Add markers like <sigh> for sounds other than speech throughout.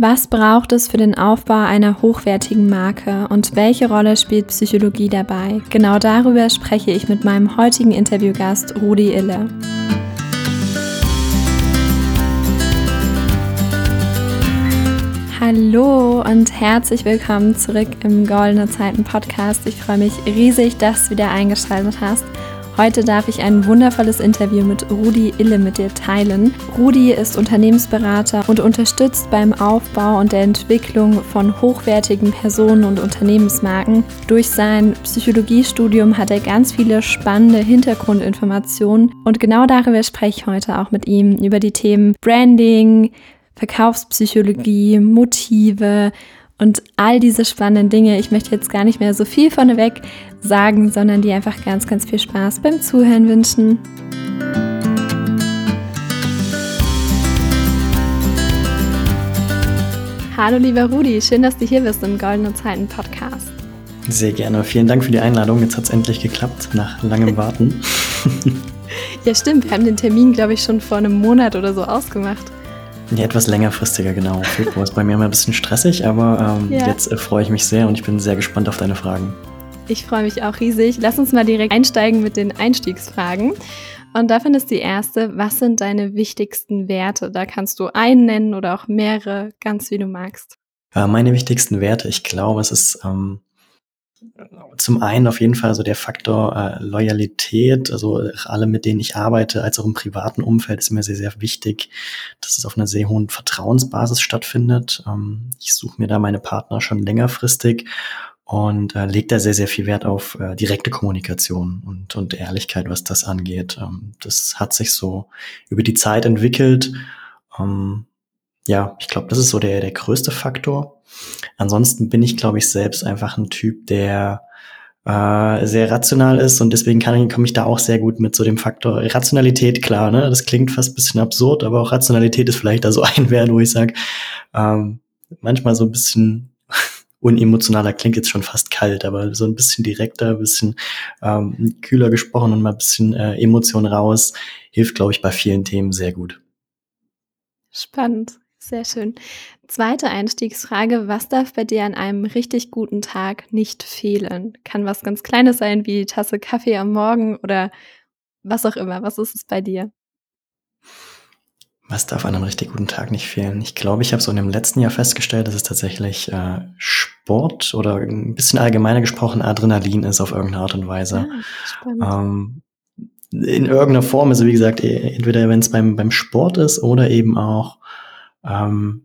Was braucht es für den Aufbau einer hochwertigen Marke und welche Rolle spielt Psychologie dabei? Genau darüber spreche ich mit meinem heutigen Interviewgast Rudi Ille. Hallo und herzlich willkommen zurück im Goldene Zeiten Podcast. Ich freue mich riesig, dass du wieder eingeschaltet hast. Heute darf ich ein wundervolles Interview mit Rudi Ille mit dir teilen. Rudi ist Unternehmensberater und unterstützt beim Aufbau und der Entwicklung von hochwertigen Personen- und Unternehmensmarken. Durch sein Psychologiestudium hat er ganz viele spannende Hintergrundinformationen und genau darüber spreche ich heute auch mit ihm über die Themen Branding, Verkaufspsychologie, Motive, und all diese spannenden Dinge, ich möchte jetzt gar nicht mehr so viel vorneweg sagen, sondern dir einfach ganz, ganz viel Spaß beim Zuhören wünschen. Hallo lieber Rudi, schön, dass du hier bist im Goldene Zeiten Podcast. Sehr gerne. Vielen Dank für die Einladung. Jetzt hat es endlich geklappt, nach langem Warten. <laughs> ja, stimmt. Wir haben den Termin, glaube ich, schon vor einem Monat oder so ausgemacht. Ja, etwas längerfristiger, genau. Februar ist bei mir immer ein bisschen stressig, aber ähm, ja. jetzt äh, freue ich mich sehr und ich bin sehr gespannt auf deine Fragen. Ich freue mich auch riesig. Lass uns mal direkt einsteigen mit den Einstiegsfragen. Und davon ist die erste, was sind deine wichtigsten Werte? Da kannst du einen nennen oder auch mehrere, ganz wie du magst. Äh, meine wichtigsten Werte, ich glaube, es ist ähm, zum einen auf jeden Fall so der Faktor äh, Loyalität, also alle, mit denen ich arbeite, als auch im privaten Umfeld, ist mir sehr, sehr wichtig, dass es auf einer sehr hohen Vertrauensbasis stattfindet. Ähm, ich suche mir da meine Partner schon längerfristig und äh, lege da sehr, sehr viel Wert auf äh, direkte Kommunikation und, und Ehrlichkeit, was das angeht. Ähm, das hat sich so über die Zeit entwickelt. Ähm, ja, ich glaube, das ist so der, der größte Faktor. Ansonsten bin ich, glaube ich, selbst einfach ein Typ, der äh, sehr rational ist und deswegen kann komme ich da auch sehr gut mit so dem Faktor Rationalität klar. Ne? Das klingt fast bisschen absurd, aber auch Rationalität ist vielleicht da so <laughs> ein Wert, wo ich sage, ähm, manchmal so ein bisschen unemotionaler klingt jetzt schon fast kalt, aber so ein bisschen direkter, ein bisschen ähm, kühler gesprochen und mal ein bisschen äh, Emotion raus, hilft, glaube ich, bei vielen Themen sehr gut. Spannend. Sehr schön. Zweite Einstiegsfrage. Was darf bei dir an einem richtig guten Tag nicht fehlen? Kann was ganz Kleines sein, wie Tasse Kaffee am Morgen oder was auch immer. Was ist es bei dir? Was darf an einem richtig guten Tag nicht fehlen? Ich glaube, ich habe so in dem letzten Jahr festgestellt, dass es tatsächlich äh, Sport oder ein bisschen allgemeiner gesprochen Adrenalin ist auf irgendeine Art und Weise. Ah, ähm, in irgendeiner Form, also wie gesagt, e, entweder wenn es beim, beim Sport ist oder eben auch ähm,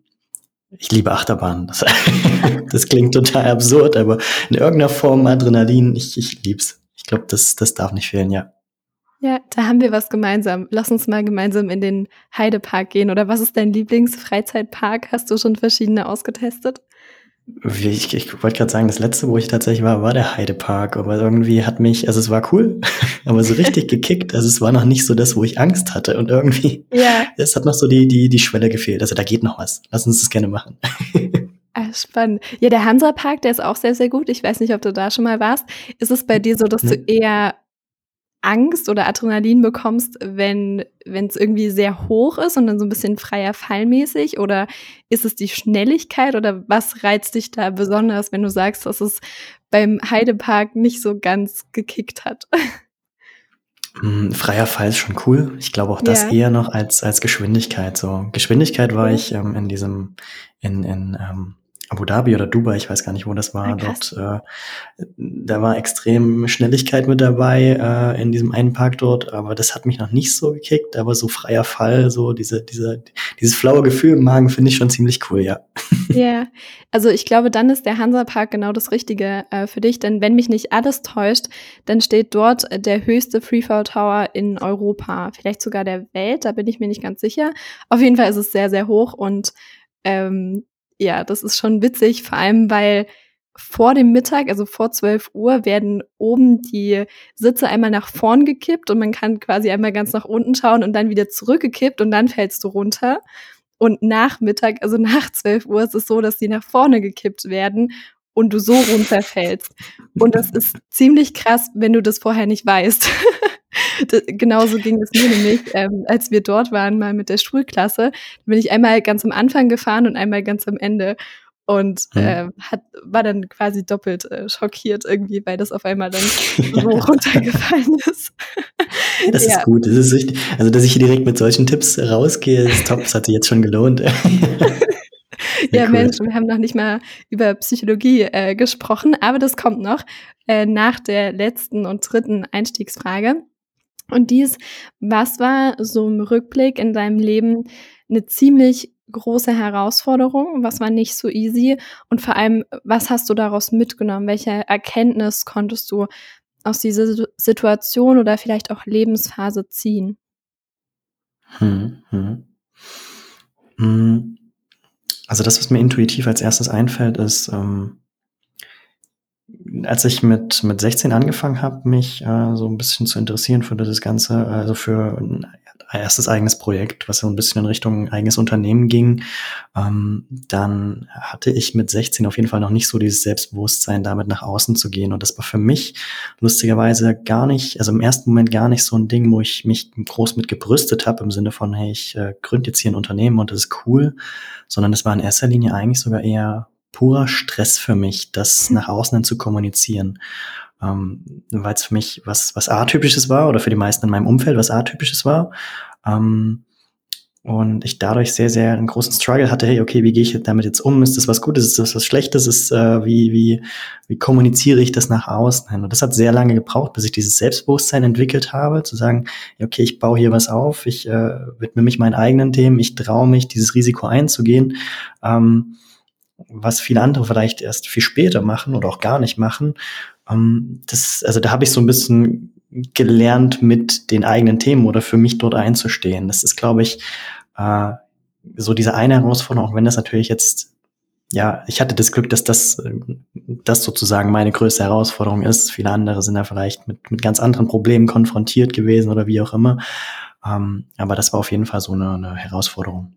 ich liebe Achterbahn. Das, <laughs> das, klingt total absurd, aber in irgendeiner Form Adrenalin, ich, ich lieb's. Ich glaube, das, das darf nicht fehlen, ja. Ja, da haben wir was gemeinsam. Lass uns mal gemeinsam in den Heidepark gehen. Oder was ist dein Lieblingsfreizeitpark? Hast du schon verschiedene ausgetestet? Ich, ich wollte gerade sagen, das letzte, wo ich tatsächlich war, war der Heidepark. Aber irgendwie hat mich, also es war cool, <laughs> aber so richtig <laughs> gekickt. Also es war noch nicht so das, wo ich Angst hatte. Und irgendwie, ja. es hat noch so die, die, die Schwelle gefehlt. Also da geht noch was. Lass uns das gerne machen. <laughs> Ah, spannend. Ja, der Hansa-Park, der ist auch sehr, sehr gut. Ich weiß nicht, ob du da schon mal warst. Ist es bei dir so, dass du eher Angst oder Adrenalin bekommst, wenn es irgendwie sehr hoch ist und dann so ein bisschen freier Fallmäßig? Oder ist es die Schnelligkeit oder was reizt dich da besonders, wenn du sagst, dass es beim Heidepark nicht so ganz gekickt hat? <laughs> Hm, freier Fall ist schon cool. Ich glaube auch das ja. eher noch als, als Geschwindigkeit. So Geschwindigkeit war ich ähm, in diesem, in, in ähm, Abu Dhabi oder Dubai, ich weiß gar nicht, wo das war. Ah, dort, äh, da war extrem Schnelligkeit mit dabei äh, in diesem einen Park dort, aber das hat mich noch nicht so gekickt. Aber so freier Fall, so diese, diese, dieses flaue Gefühl im Magen finde ich schon ziemlich cool, ja. Ja, yeah. also ich glaube, dann ist der Hansa-Park genau das Richtige äh, für dich, denn wenn mich nicht alles täuscht, dann steht dort der höchste Freefall Tower in Europa, vielleicht sogar der Welt, da bin ich mir nicht ganz sicher. Auf jeden Fall ist es sehr, sehr hoch und ähm, ja, das ist schon witzig, vor allem weil vor dem Mittag, also vor 12 Uhr, werden oben die Sitze einmal nach vorn gekippt und man kann quasi einmal ganz nach unten schauen und dann wieder zurückgekippt und dann fällst du runter. Und nach Mittag, also nach 12 Uhr, ist es so, dass die nach vorne gekippt werden und du so runterfällst. Und das ist ziemlich krass, wenn du das vorher nicht weißt. <laughs> <laughs> genauso ging es mir nämlich, ähm, als wir dort waren, mal mit der Schulklasse. Da bin ich einmal ganz am Anfang gefahren und einmal ganz am Ende. Und mhm. äh, hat, war dann quasi doppelt äh, schockiert irgendwie, weil das auf einmal dann so <laughs> runtergefallen ist. Das ja. ist gut, das ist wichtig. Also, dass ich hier direkt mit solchen Tipps rausgehe, ist top, das hat sich jetzt schon gelohnt. <laughs> ja, cool. Mensch, wir haben noch nicht mal über Psychologie äh, gesprochen, aber das kommt noch äh, nach der letzten und dritten Einstiegsfrage. Und dies, was war so im Rückblick in deinem Leben eine ziemlich große Herausforderung? Was war nicht so easy? Und vor allem, was hast du daraus mitgenommen? Welche Erkenntnis konntest du aus dieser Situation oder vielleicht auch Lebensphase ziehen? Hm, hm. hm. Also das, was mir intuitiv als erstes einfällt, ist, ähm, als ich mit, mit 16 angefangen habe, mich äh, so ein bisschen zu interessieren für das Ganze, also für ein erstes eigenes Projekt, was so ein bisschen in Richtung eigenes Unternehmen ging, ähm, dann hatte ich mit 16 auf jeden Fall noch nicht so dieses Selbstbewusstsein, damit nach außen zu gehen. Und das war für mich lustigerweise gar nicht, also im ersten Moment gar nicht so ein Ding, wo ich mich groß mit gebrüstet habe, im Sinne von, hey, ich äh, gründe jetzt hier ein Unternehmen und das ist cool, sondern das war in erster Linie eigentlich sogar eher purer Stress für mich, das nach außen zu kommunizieren. Ähm, Weil es für mich was, was Atypisches war oder für die meisten in meinem Umfeld was Atypisches war. Ähm, und ich dadurch sehr, sehr einen großen Struggle hatte, hey, okay, wie gehe ich damit jetzt um? Ist das was Gutes? Ist das was Schlechtes? Ist, äh, wie, wie, wie kommuniziere ich das nach außen hin? Und das hat sehr lange gebraucht, bis ich dieses Selbstbewusstsein entwickelt habe, zu sagen, okay, ich baue hier was auf, ich äh, widme mich meinen eigenen Themen, ich traue mich, dieses Risiko einzugehen. Ähm, was viele andere vielleicht erst viel später machen oder auch gar nicht machen. Ähm, das, also da habe ich so ein bisschen gelernt, mit den eigenen Themen oder für mich dort einzustehen. Das ist, glaube ich, äh, so diese eine Herausforderung, auch wenn das natürlich jetzt ja, ich hatte das Glück, dass das, das sozusagen meine größte Herausforderung ist. Viele andere sind da vielleicht mit, mit ganz anderen Problemen konfrontiert gewesen oder wie auch immer. Ähm, aber das war auf jeden Fall so eine, eine Herausforderung.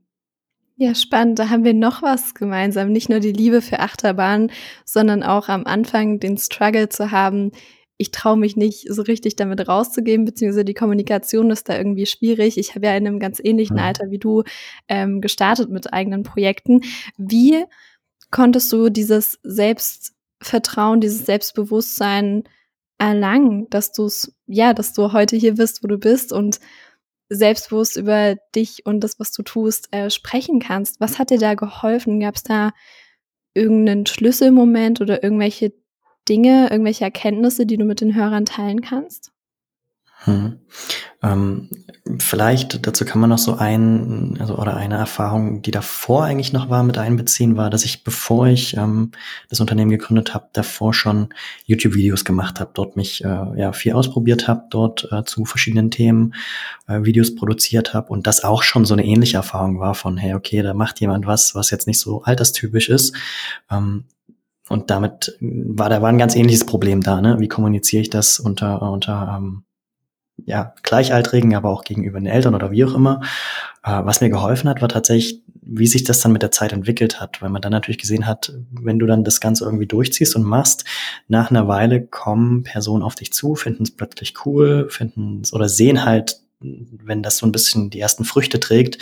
Ja, spannend. Da haben wir noch was gemeinsam. Nicht nur die Liebe für Achterbahn, sondern auch am Anfang den Struggle zu haben. Ich traue mich nicht so richtig damit rauszugehen, beziehungsweise die Kommunikation ist da irgendwie schwierig. Ich habe ja in einem ganz ähnlichen Alter wie du ähm, gestartet mit eigenen Projekten. Wie konntest du dieses Selbstvertrauen, dieses Selbstbewusstsein erlangen, dass du es, ja, dass du heute hier bist, wo du bist und selbstbewusst über dich und das, was du tust, äh, sprechen kannst. Was hat dir da geholfen? Gab es da irgendeinen Schlüsselmoment oder irgendwelche Dinge, irgendwelche Erkenntnisse, die du mit den Hörern teilen kannst? Hm. Ähm, vielleicht dazu kann man noch so ein, also oder eine Erfahrung, die davor eigentlich noch war, mit einbeziehen, war, dass ich, bevor ich ähm, das Unternehmen gegründet habe, davor schon YouTube-Videos gemacht habe, dort mich äh, ja viel ausprobiert habe, dort äh, zu verschiedenen Themen äh, Videos produziert habe und das auch schon so eine ähnliche Erfahrung war von, hey, okay, da macht jemand was, was jetzt nicht so alterstypisch ist. Ähm, und damit war da war ein ganz ähnliches Problem da, ne? Wie kommuniziere ich das unter unter ähm, ja, Gleichaltrigen, aber auch gegenüber den Eltern oder wie auch immer. Äh, was mir geholfen hat, war tatsächlich, wie sich das dann mit der Zeit entwickelt hat, weil man dann natürlich gesehen hat, wenn du dann das Ganze irgendwie durchziehst und machst, nach einer Weile kommen Personen auf dich zu, finden es plötzlich cool, finden es oder sehen halt wenn das so ein bisschen die ersten Früchte trägt,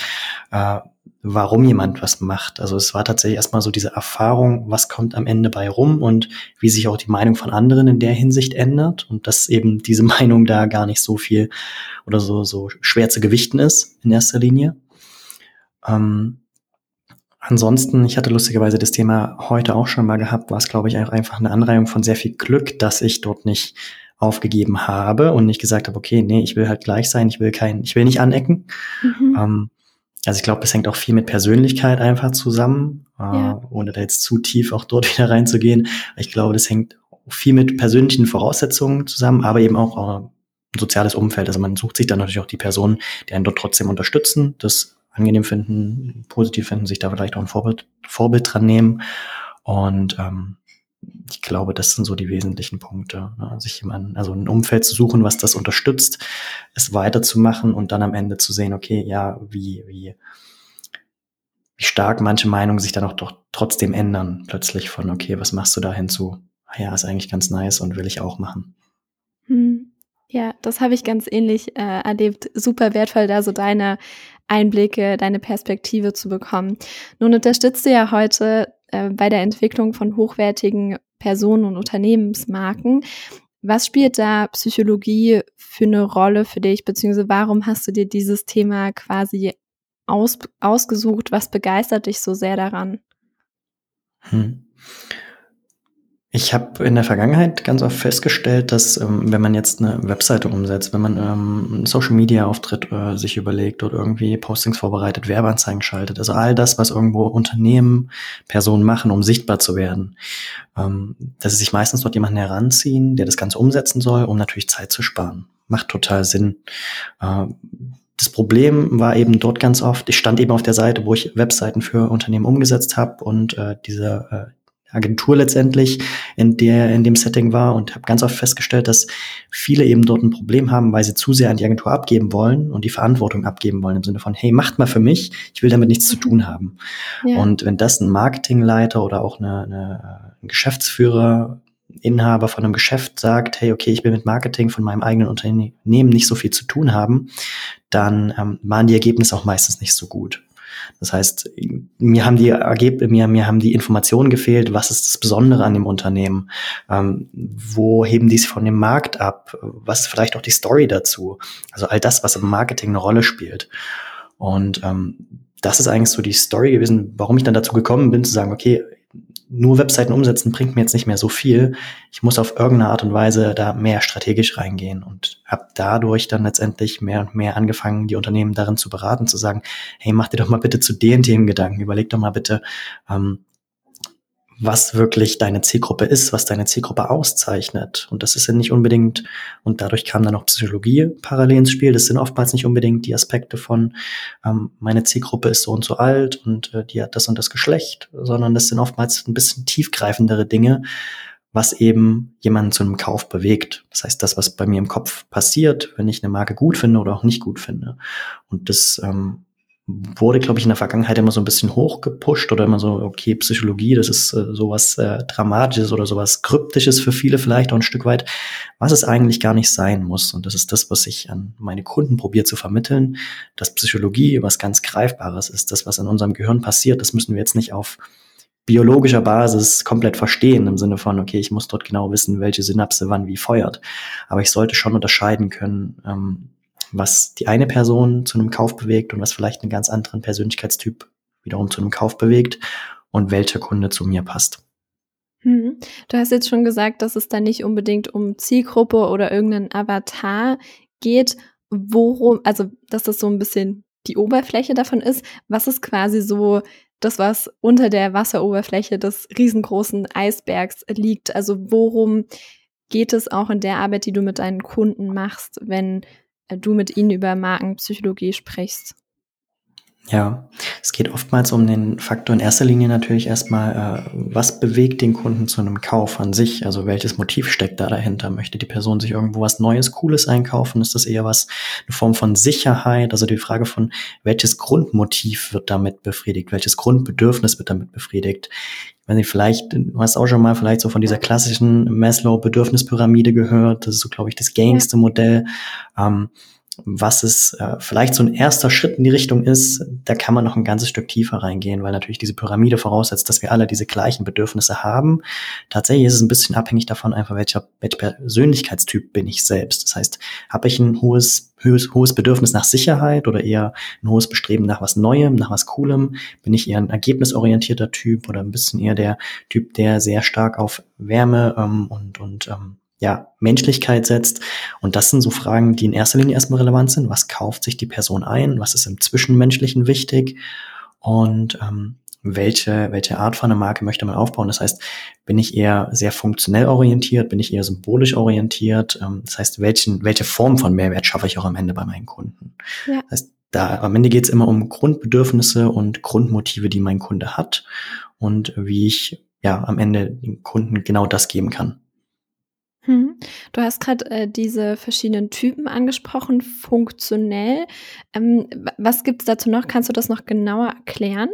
äh, warum jemand was macht. Also es war tatsächlich erstmal so diese Erfahrung, was kommt am Ende bei rum und wie sich auch die Meinung von anderen in der Hinsicht ändert und dass eben diese <laughs> Meinung da gar nicht so viel oder so, so schwer zu gewichten ist in erster Linie. Ähm, Ansonsten, ich hatte lustigerweise das Thema heute auch schon mal gehabt, war es, glaube ich, einfach eine Anreihung von sehr viel Glück, dass ich dort nicht aufgegeben habe und nicht gesagt habe, okay, nee, ich will halt gleich sein, ich will kein, ich will nicht anecken. Mhm. Ähm, also ich glaube, das hängt auch viel mit Persönlichkeit einfach zusammen, äh, ja. ohne da jetzt zu tief auch dort <laughs> wieder reinzugehen. Ich glaube, das hängt viel mit persönlichen Voraussetzungen zusammen, aber eben auch äh, ein soziales Umfeld. Also man sucht sich dann natürlich auch die Personen, die einen dort trotzdem unterstützen, das angenehm finden, positiv finden, sich da vielleicht auch ein Vorbild, Vorbild dran nehmen. Und ähm, ich glaube, das sind so die wesentlichen Punkte. Ne? Sich jemanden, also ein Umfeld zu suchen, was das unterstützt, es weiterzumachen und dann am Ende zu sehen, okay, ja, wie, wie, wie stark manche Meinungen sich dann auch doch trotzdem ändern, plötzlich von, okay, was machst du da hinzu? Ah ja, ist eigentlich ganz nice und will ich auch machen. Hm. Ja, das habe ich ganz ähnlich äh, erlebt. Super wertvoll, da so deine Einblicke, deine Perspektive zu bekommen. Nun unterstützt du ja heute äh, bei der Entwicklung von hochwertigen Personen- und Unternehmensmarken. Was spielt da Psychologie für eine Rolle für dich, beziehungsweise warum hast du dir dieses Thema quasi aus, ausgesucht? Was begeistert dich so sehr daran? Hm. Ich habe in der Vergangenheit ganz oft festgestellt, dass ähm, wenn man jetzt eine Webseite umsetzt, wenn man ähm, einen Social Media Auftritt äh, sich überlegt oder irgendwie Postings vorbereitet, Werbeanzeigen schaltet, also all das, was irgendwo Unternehmen, Personen machen, um sichtbar zu werden, ähm, dass sie sich meistens dort jemanden heranziehen, der das Ganze umsetzen soll, um natürlich Zeit zu sparen. Macht total Sinn. Äh, das Problem war eben dort ganz oft, ich stand eben auf der Seite, wo ich Webseiten für Unternehmen umgesetzt habe und äh, diese äh, Agentur letztendlich in der in dem Setting war und habe ganz oft festgestellt, dass viele eben dort ein Problem haben, weil sie zu sehr an die Agentur abgeben wollen und die Verantwortung abgeben wollen im Sinne von hey macht mal für mich, ich will damit nichts mhm. zu tun haben. Ja. Und wenn das ein Marketingleiter oder auch eine, eine, ein Geschäftsführer Inhaber von einem Geschäft sagt, hey, okay, ich will mit Marketing von meinem eigenen Unternehmen nicht so viel zu tun haben, dann ähm, waren die Ergebnisse auch meistens nicht so gut. Das heißt, mir haben die Ergebnisse, mir, mir haben die Informationen gefehlt, was ist das Besondere an dem Unternehmen? Ähm, wo heben die sich von dem Markt ab? Was ist vielleicht auch die Story dazu? Also all das, was im Marketing eine Rolle spielt. Und ähm, das ist eigentlich so die Story gewesen, warum ich dann dazu gekommen bin, zu sagen, okay, nur Webseiten umsetzen bringt mir jetzt nicht mehr so viel. Ich muss auf irgendeine Art und Weise da mehr strategisch reingehen und habe dadurch dann letztendlich mehr und mehr angefangen, die Unternehmen darin zu beraten, zu sagen, hey, mach dir doch mal bitte zu den Themen Gedanken, überleg doch mal bitte, ähm, was wirklich deine Zielgruppe ist, was deine Zielgruppe auszeichnet. Und das ist ja nicht unbedingt, und dadurch kam dann auch Psychologie parallel ins Spiel, das sind oftmals nicht unbedingt die Aspekte von, ähm, meine Zielgruppe ist so und so alt und äh, die hat das und das Geschlecht, sondern das sind oftmals ein bisschen tiefgreifendere Dinge, was eben jemanden zu einem Kauf bewegt. Das heißt, das, was bei mir im Kopf passiert, wenn ich eine Marke gut finde oder auch nicht gut finde. Und das ähm, wurde, glaube ich, in der Vergangenheit immer so ein bisschen hochgepusht oder immer so, okay, Psychologie, das ist äh, sowas äh, Dramatisches oder sowas Kryptisches für viele vielleicht auch ein Stück weit, was es eigentlich gar nicht sein muss. Und das ist das, was ich an meine Kunden probiere zu vermitteln, dass Psychologie was ganz Greifbares ist. Das, was in unserem Gehirn passiert, das müssen wir jetzt nicht auf biologischer Basis komplett verstehen, im Sinne von, okay, ich muss dort genau wissen, welche Synapse wann wie feuert. Aber ich sollte schon unterscheiden können, ähm, was die eine Person zu einem Kauf bewegt und was vielleicht einen ganz anderen Persönlichkeitstyp wiederum zu einem Kauf bewegt und welcher Kunde zu mir passt. Mhm. Du hast jetzt schon gesagt, dass es da nicht unbedingt um Zielgruppe oder irgendeinen Avatar geht. Worum, also dass das so ein bisschen die Oberfläche davon ist. Was ist quasi so das, was unter der Wasseroberfläche des riesengroßen Eisbergs liegt? Also worum geht es auch in der Arbeit, die du mit deinen Kunden machst, wenn du mit ihnen über Markenpsychologie sprichst? Ja, es geht oftmals um den Faktor in erster Linie natürlich erstmal, äh, was bewegt den Kunden zu einem Kauf an sich? Also welches Motiv steckt da dahinter? Möchte die Person sich irgendwo was Neues, Cooles einkaufen? Ist das eher was, eine Form von Sicherheit? Also die Frage von, welches Grundmotiv wird damit befriedigt? Welches Grundbedürfnis wird damit befriedigt? Wenn Sie vielleicht, du hast auch schon mal vielleicht so von dieser klassischen Maslow-Bedürfnispyramide gehört. Das ist so, glaube ich, das gängigste Modell. Ähm, was es äh, vielleicht so ein erster Schritt in die Richtung ist, da kann man noch ein ganzes Stück tiefer reingehen, weil natürlich diese Pyramide voraussetzt, dass wir alle diese gleichen Bedürfnisse haben. Tatsächlich ist es ein bisschen abhängig davon, einfach welcher, welcher Persönlichkeitstyp bin ich selbst. Das heißt, habe ich ein hohes, hohes, hohes Bedürfnis nach Sicherheit oder eher ein hohes Bestreben nach was Neuem, nach was Coolem? Bin ich eher ein ergebnisorientierter Typ oder ein bisschen eher der Typ, der sehr stark auf Wärme ähm, und, und ähm, ja, Menschlichkeit setzt. Und das sind so Fragen, die in erster Linie erstmal relevant sind. Was kauft sich die Person ein? Was ist im Zwischenmenschlichen wichtig? Und ähm, welche, welche Art von einer Marke möchte man aufbauen? Das heißt, bin ich eher sehr funktionell orientiert? Bin ich eher symbolisch orientiert? Ähm, das heißt, welchen, welche Form von Mehrwert schaffe ich auch am Ende bei meinen Kunden? Ja. Das heißt, da am Ende geht es immer um Grundbedürfnisse und Grundmotive, die mein Kunde hat und wie ich ja am Ende den Kunden genau das geben kann. Hm. Du hast gerade äh, diese verschiedenen Typen angesprochen, funktionell. Ähm, was gibt es dazu noch? Kannst du das noch genauer erklären?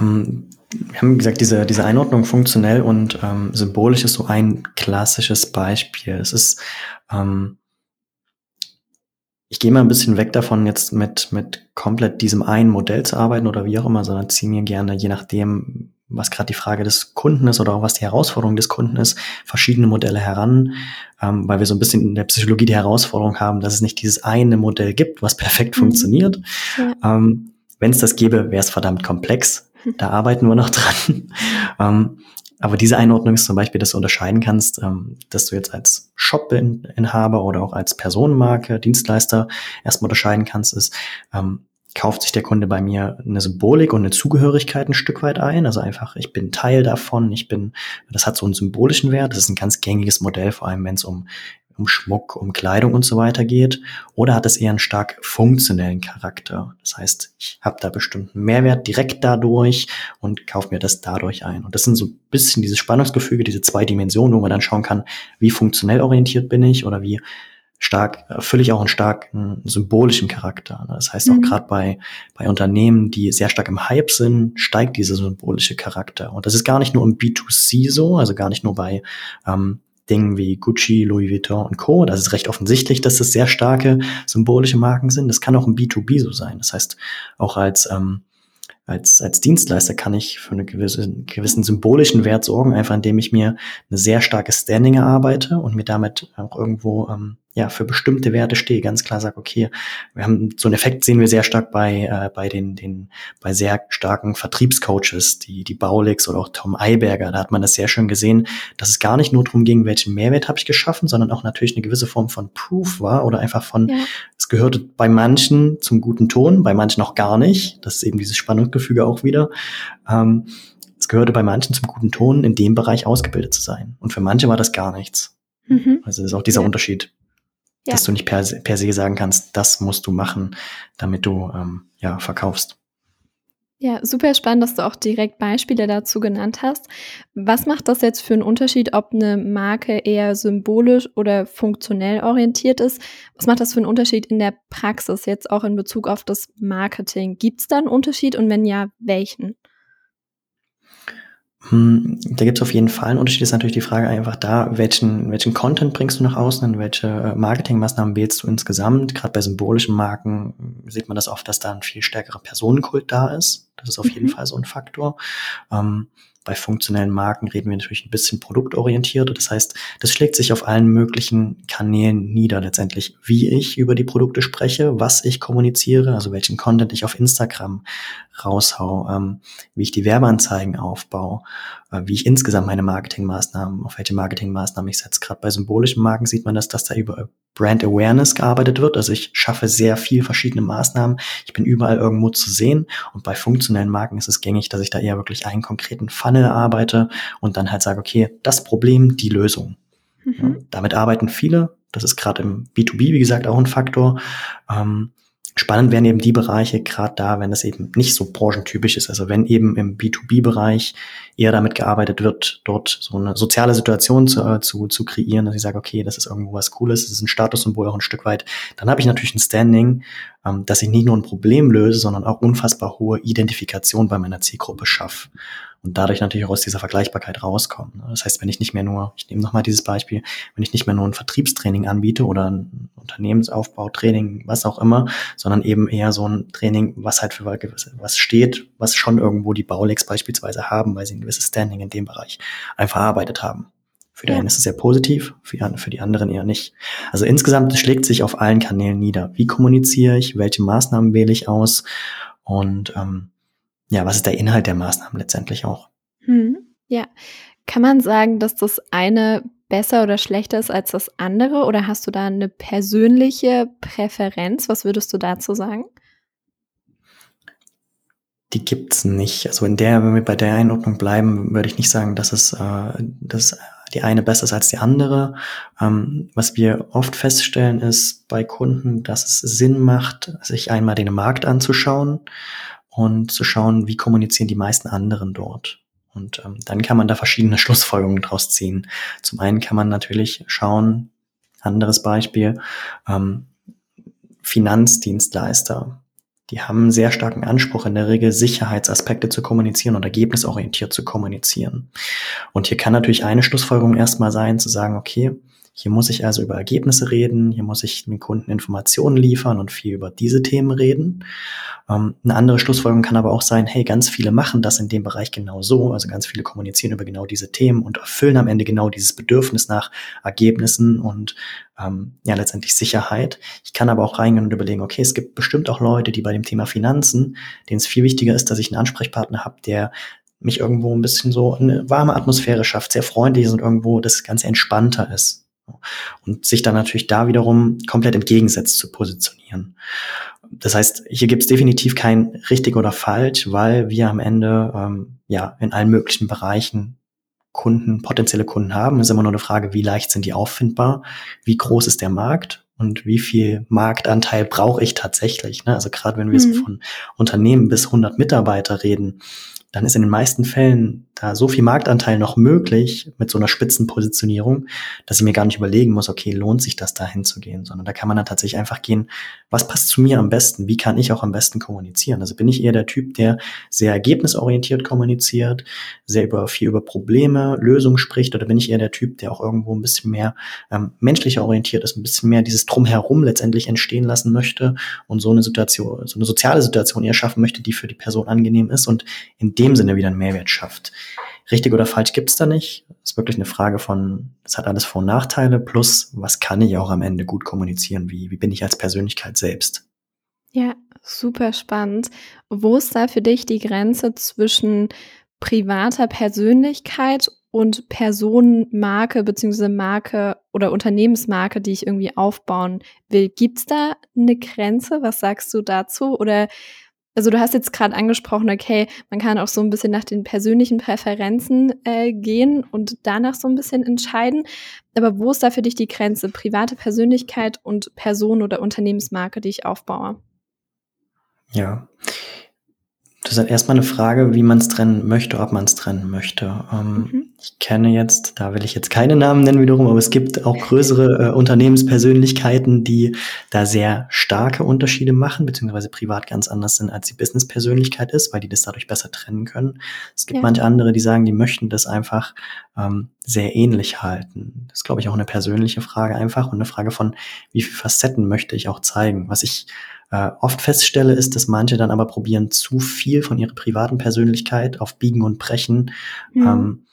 Ähm, wir haben gesagt, diese, diese Einordnung funktionell und ähm, symbolisch ist so ein klassisches Beispiel. Es ist, ähm, ich gehe mal ein bisschen weg davon, jetzt mit, mit komplett diesem einen Modell zu arbeiten oder wie auch immer, sondern ziehe mir gerne, je nachdem, was gerade die Frage des Kunden ist oder auch was die Herausforderung des Kunden ist, verschiedene Modelle heran, ähm, weil wir so ein bisschen in der Psychologie die Herausforderung haben, dass es nicht dieses eine Modell gibt, was <laughs> perfekt mhm. funktioniert. Ja. Ähm, Wenn es das gäbe, wäre es verdammt komplex. Da arbeiten wir noch dran. <laughs> ähm, aber diese Einordnung ist zum Beispiel, dass du unterscheiden kannst, ähm, dass du jetzt als Shop-Inhaber oder auch als Personenmarke, Dienstleister erstmal unterscheiden kannst, ist, ähm, kauft sich der Kunde bei mir eine Symbolik und eine Zugehörigkeit ein Stück weit ein. Also einfach, ich bin Teil davon, ich bin, das hat so einen symbolischen Wert. Das ist ein ganz gängiges Modell, vor allem wenn es um um Schmuck, um Kleidung und so weiter geht? Oder hat es eher einen stark funktionellen Charakter? Das heißt, ich habe da bestimmten Mehrwert direkt dadurch und kaufe mir das dadurch ein. Und das sind so ein bisschen diese Spannungsgefüge, diese zwei Dimensionen, wo man dann schauen kann, wie funktionell orientiert bin ich oder wie stark, erfülle ich auch einen starken symbolischen Charakter. Das heißt auch mhm. gerade bei, bei Unternehmen, die sehr stark im Hype sind, steigt dieser symbolische Charakter. Und das ist gar nicht nur im B2C so, also gar nicht nur bei ähm, Dingen wie Gucci, Louis Vuitton und Co. Das ist recht offensichtlich, dass das sehr starke symbolische Marken sind. Das kann auch im B2B so sein. Das heißt, auch als, ähm, als, als Dienstleister kann ich für einen gewissen, gewissen symbolischen Wert sorgen, einfach indem ich mir eine sehr starke Standing erarbeite und mir damit auch irgendwo ähm, ja, für bestimmte Werte stehe, ganz klar sage, okay, wir haben so einen Effekt sehen wir sehr stark bei, äh, bei den, den, bei sehr starken Vertriebscoaches, die, die Baulix oder auch Tom Eiberger, da hat man das sehr schön gesehen, dass es gar nicht nur darum ging, welchen Mehrwert habe ich geschaffen, sondern auch natürlich eine gewisse Form von Proof war oder einfach von, ja. es gehörte bei manchen zum guten Ton, bei manchen auch gar nicht. Das ist eben dieses Spannungsgefüge auch wieder. Ähm, es gehörte bei manchen zum guten Ton, in dem Bereich ausgebildet zu sein. Und für manche war das gar nichts. Mhm. Also das ist auch dieser ja. Unterschied ja. dass du nicht per, per se sagen kannst, das musst du machen, damit du ähm, ja verkaufst. Ja, super spannend, dass du auch direkt Beispiele dazu genannt hast. Was macht das jetzt für einen Unterschied, ob eine Marke eher symbolisch oder funktionell orientiert ist? Was macht das für einen Unterschied in der Praxis, jetzt auch in Bezug auf das Marketing? Gibt es da einen Unterschied und wenn ja, welchen? Hm, da gibt es auf jeden Fall einen Unterschied. Ist natürlich die Frage einfach da, welchen, welchen Content bringst du nach außen und welche äh, Marketingmaßnahmen wählst du insgesamt? Gerade bei symbolischen Marken sieht man das oft, dass da ein viel stärkerer Personenkult da ist. Das ist auf jeden mhm. Fall so ein Faktor. Ähm, bei funktionellen Marken reden wir natürlich ein bisschen produktorientiert. Das heißt, das schlägt sich auf allen möglichen Kanälen nieder letztendlich, wie ich über die Produkte spreche, was ich kommuniziere, also welchen Content ich auf Instagram raushau, ähm, wie ich die Werbeanzeigen aufbaue, äh, wie ich insgesamt meine Marketingmaßnahmen, auf welche Marketingmaßnahmen ich setze. Gerade bei symbolischen Marken sieht man das, dass da über Brand Awareness gearbeitet wird. Also ich schaffe sehr viel verschiedene Maßnahmen. Ich bin überall irgendwo zu sehen. Und bei funktionellen Marken ist es gängig, dass ich da eher wirklich einen konkreten Funnel arbeite und dann halt sage, okay, das Problem, die Lösung. Mhm. Ja, damit arbeiten viele. Das ist gerade im B2B, wie gesagt, auch ein Faktor. Ähm, Spannend wären eben die Bereiche, gerade da, wenn das eben nicht so branchentypisch ist. Also wenn eben im B2B-Bereich eher damit gearbeitet wird, dort so eine soziale Situation zu, äh, zu, zu kreieren, dass ich sage, okay, das ist irgendwo was Cooles, das ist ein Statussymbol auch ein Stück weit, dann habe ich natürlich ein Standing, ähm, dass ich nicht nur ein Problem löse, sondern auch unfassbar hohe Identifikation bei meiner Zielgruppe schaffe und dadurch natürlich auch aus dieser Vergleichbarkeit rauskommen. Ne? Das heißt, wenn ich nicht mehr nur, ich nehme nochmal dieses Beispiel, wenn ich nicht mehr nur ein Vertriebstraining anbiete oder ein Unternehmensaufbautraining, was auch immer, sondern eben eher so ein Training, was halt für was steht, was schon irgendwo die Baulegs beispielsweise haben, weil sie ein gewisses Standing in dem Bereich einfach erarbeitet haben. Für die ja. einen ist es sehr positiv, für die, für die anderen eher nicht. Also insgesamt schlägt sich auf allen Kanälen nieder. Wie kommuniziere ich? Welche Maßnahmen wähle ich aus? Und ähm, ja, was ist der Inhalt der Maßnahmen letztendlich auch? Hm, ja. Kann man sagen, dass das eine besser oder schlechter ist als das andere? Oder hast du da eine persönliche Präferenz? Was würdest du dazu sagen? Die gibt's nicht. Also in der, wenn wir bei der Einordnung bleiben, würde ich nicht sagen, dass es äh, dass die eine besser ist als die andere. Ähm, was wir oft feststellen, ist bei Kunden, dass es Sinn macht, sich einmal den Markt anzuschauen und zu schauen, wie kommunizieren die meisten anderen dort. Und ähm, dann kann man da verschiedene <laughs> Schlussfolgerungen draus ziehen. Zum einen kann man natürlich schauen, anderes Beispiel, ähm, Finanzdienstleister, die haben einen sehr starken Anspruch, in der Regel Sicherheitsaspekte zu kommunizieren und ergebnisorientiert zu kommunizieren. Und hier kann natürlich eine Schlussfolgerung erstmal sein, zu sagen, okay, hier muss ich also über Ergebnisse reden, hier muss ich den Kunden Informationen liefern und viel über diese Themen reden. Ähm, eine andere Schlussfolgerung kann aber auch sein, hey, ganz viele machen das in dem Bereich genau so, also ganz viele kommunizieren über genau diese Themen und erfüllen am Ende genau dieses Bedürfnis nach Ergebnissen und ähm, ja letztendlich Sicherheit. Ich kann aber auch reingehen und überlegen, okay, es gibt bestimmt auch Leute, die bei dem Thema Finanzen, denen es viel wichtiger ist, dass ich einen Ansprechpartner habe, der mich irgendwo ein bisschen so eine warme Atmosphäre schafft, sehr freundlich ist und irgendwo das Ganze entspannter ist. Und sich dann natürlich da wiederum komplett im Gegensatz zu positionieren. Das heißt, hier gibt es definitiv kein richtig oder falsch, weil wir am Ende ähm, ja in allen möglichen Bereichen Kunden, potenzielle Kunden haben. Es ist immer nur eine Frage, wie leicht sind die auffindbar, wie groß ist der Markt und wie viel Marktanteil brauche ich tatsächlich. Ne? Also gerade wenn wir mhm. so von Unternehmen bis 100 Mitarbeiter reden, dann ist in den meisten Fällen da so viel Marktanteil noch möglich mit so einer Spitzenpositionierung, dass ich mir gar nicht überlegen muss, okay, lohnt sich das da hinzugehen, sondern da kann man dann tatsächlich einfach gehen, was passt zu mir am besten, wie kann ich auch am besten kommunizieren. Also bin ich eher der Typ, der sehr ergebnisorientiert kommuniziert, sehr über viel über Probleme, Lösungen spricht, oder bin ich eher der Typ, der auch irgendwo ein bisschen mehr ähm, menschlicher orientiert ist, ein bisschen mehr dieses Drumherum letztendlich entstehen lassen möchte und so eine Situation, so eine soziale Situation eher schaffen möchte, die für die Person angenehm ist und in dem Sinne wieder einen Mehrwert schafft. Richtig oder falsch gibt's da nicht. Es ist wirklich eine Frage von, es hat alles Vor- und Nachteile, plus was kann ich auch am Ende gut kommunizieren, wie, wie bin ich als Persönlichkeit selbst. Ja, super spannend. Wo ist da für dich die Grenze zwischen privater Persönlichkeit und Personenmarke beziehungsweise Marke oder Unternehmensmarke, die ich irgendwie aufbauen will? Gibt's da eine Grenze? Was sagst du dazu? Oder also du hast jetzt gerade angesprochen, okay, man kann auch so ein bisschen nach den persönlichen Präferenzen äh, gehen und danach so ein bisschen entscheiden. Aber wo ist da für dich die Grenze? Private Persönlichkeit und Person oder Unternehmensmarke, die ich aufbaue? Ja, das ist erstmal eine Frage, wie man es trennen möchte, ob man es trennen möchte. Ähm, mhm. Ich kenne jetzt, da will ich jetzt keine Namen nennen wiederum, aber es gibt auch größere äh, Unternehmenspersönlichkeiten, die da sehr starke Unterschiede machen, beziehungsweise privat ganz anders sind, als die Businesspersönlichkeit ist, weil die das dadurch besser trennen können. Es gibt ja. manche andere, die sagen, die möchten das einfach ähm, sehr ähnlich halten. Das ist, glaube ich, auch eine persönliche Frage einfach und eine Frage von, wie viele Facetten möchte ich auch zeigen. Was ich äh, oft feststelle, ist, dass manche dann aber probieren, zu viel von ihrer privaten Persönlichkeit auf Biegen und Brechen mhm. ähm,